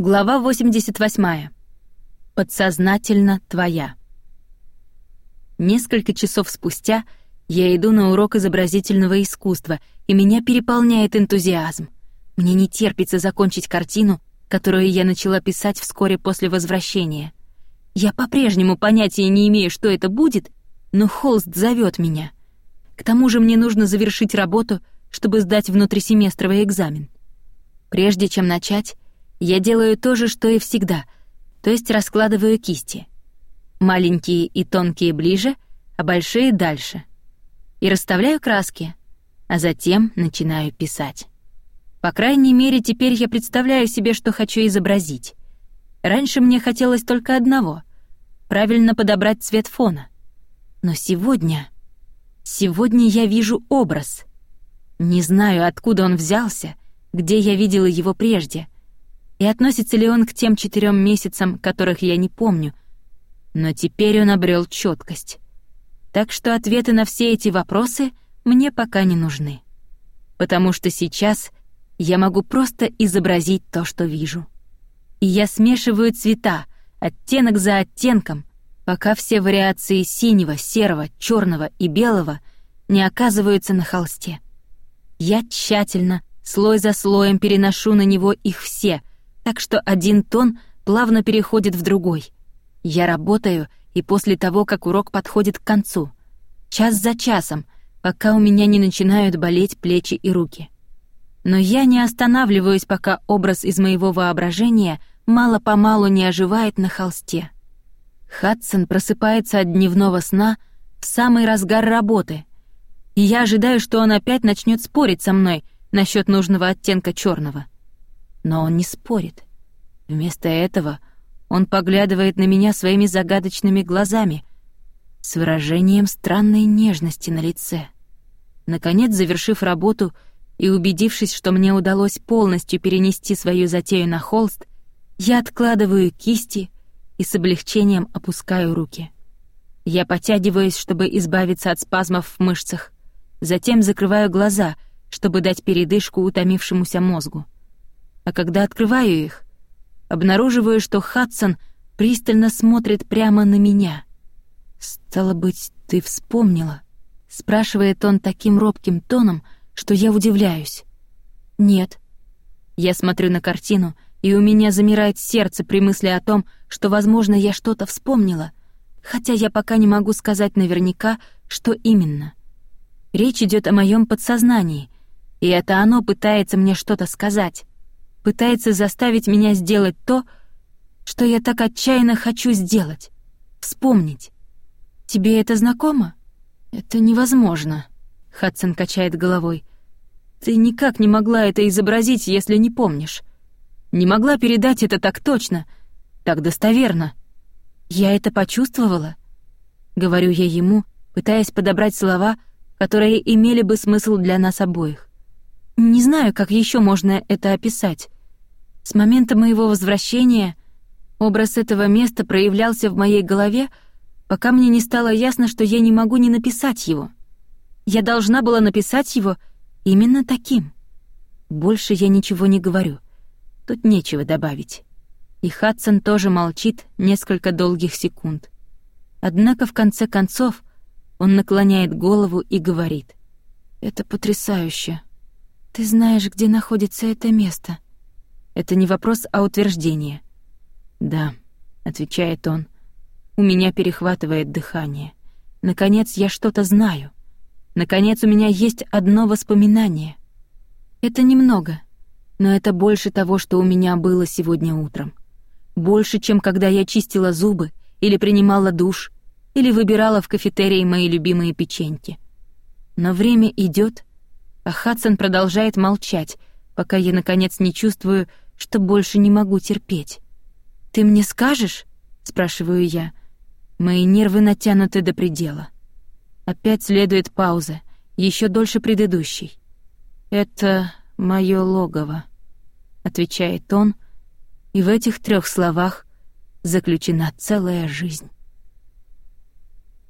Глава 88. Подсознательно твоя. Несколько часов спустя я иду на урок изобразительного искусства, и меня переполняет энтузиазм. Мне не терпится закончить картину, которую я начала писать вскоре после возвращения. Я по-прежнему понятия не имею, что это будет, но холст зовет меня. К тому же мне нужно завершить работу, чтобы сдать внутрисеместровый экзамен. Прежде чем начать, я делаю то же, что и всегда, то есть раскладываю кисти. Маленькие и тонкие ближе, а большие дальше. И расставляю краски, а затем начинаю писать. По крайней мере, теперь я представляю себе, что хочу изобразить. Раньше мне хотелось только одного — правильно подобрать цвет фона. Но сегодня... Сегодня я вижу образ. Не знаю, откуда он взялся, где я видела его прежде — и относится ли он к тем четырем месяцам, которых я не помню. Но теперь он обрел четкость. Так что ответы на все эти вопросы мне пока не нужны. Потому что сейчас я могу просто изобразить то, что вижу. И я смешиваю цвета, оттенок за оттенком, пока все вариации синего, серого, черного и белого не оказываются на холсте. Я тщательно, слой за слоем переношу на него их все, так что один тон плавно переходит в другой. Я работаю, и после того, как урок подходит к концу, час за часом, пока у меня не начинают болеть плечи и руки. Но я не останавливаюсь, пока образ из моего воображения мало-помалу не оживает на холсте. Хадсон просыпается от дневного сна в самый разгар работы, и я ожидаю, что он опять начнет спорить со мной насчет нужного оттенка черного но он не спорит. Вместо этого он поглядывает на меня своими загадочными глазами с выражением странной нежности на лице. Наконец, завершив работу и убедившись, что мне удалось полностью перенести свою затею на холст, я откладываю кисти и с облегчением опускаю руки. Я потягиваюсь, чтобы избавиться от спазмов в мышцах, затем закрываю глаза, чтобы дать передышку утомившемуся мозгу а когда открываю их, обнаруживаю, что Хадсон пристально смотрит прямо на меня. «Стало быть, ты вспомнила?» — спрашивает он таким робким тоном, что я удивляюсь. «Нет». Я смотрю на картину, и у меня замирает сердце при мысли о том, что, возможно, я что-то вспомнила, хотя я пока не могу сказать наверняка, что именно. Речь идет о моем подсознании, и это оно пытается мне что-то сказать пытается заставить меня сделать то, что я так отчаянно хочу сделать. Вспомнить. Тебе это знакомо? Это невозможно. Хадсон качает головой. Ты никак не могла это изобразить, если не помнишь. Не могла передать это так точно, так достоверно. Я это почувствовала. Говорю я ему, пытаясь подобрать слова, которые имели бы смысл для нас обоих. Не знаю, как еще можно это описать. С момента моего возвращения образ этого места проявлялся в моей голове, пока мне не стало ясно, что я не могу не написать его. Я должна была написать его именно таким. Больше я ничего не говорю. Тут нечего добавить. И Хадсон тоже молчит несколько долгих секунд. Однако в конце концов он наклоняет голову и говорит. «Это потрясающе. Ты знаешь, где находится это место?» Это не вопрос, а утверждение. «Да», — отвечает он, — «у меня перехватывает дыхание. Наконец я что-то знаю. Наконец у меня есть одно воспоминание. Это немного, но это больше того, что у меня было сегодня утром. Больше, чем когда я чистила зубы или принимала душ, или выбирала в кафетерии мои любимые печеньки. Но время идет, а Хадсон продолжает молчать, пока я, наконец, не чувствую, что больше не могу терпеть. «Ты мне скажешь?» — спрашиваю я. Мои нервы натянуты до предела. Опять следует пауза, еще дольше предыдущей. «Это мое логово», — отвечает он, и в этих трех словах заключена целая жизнь.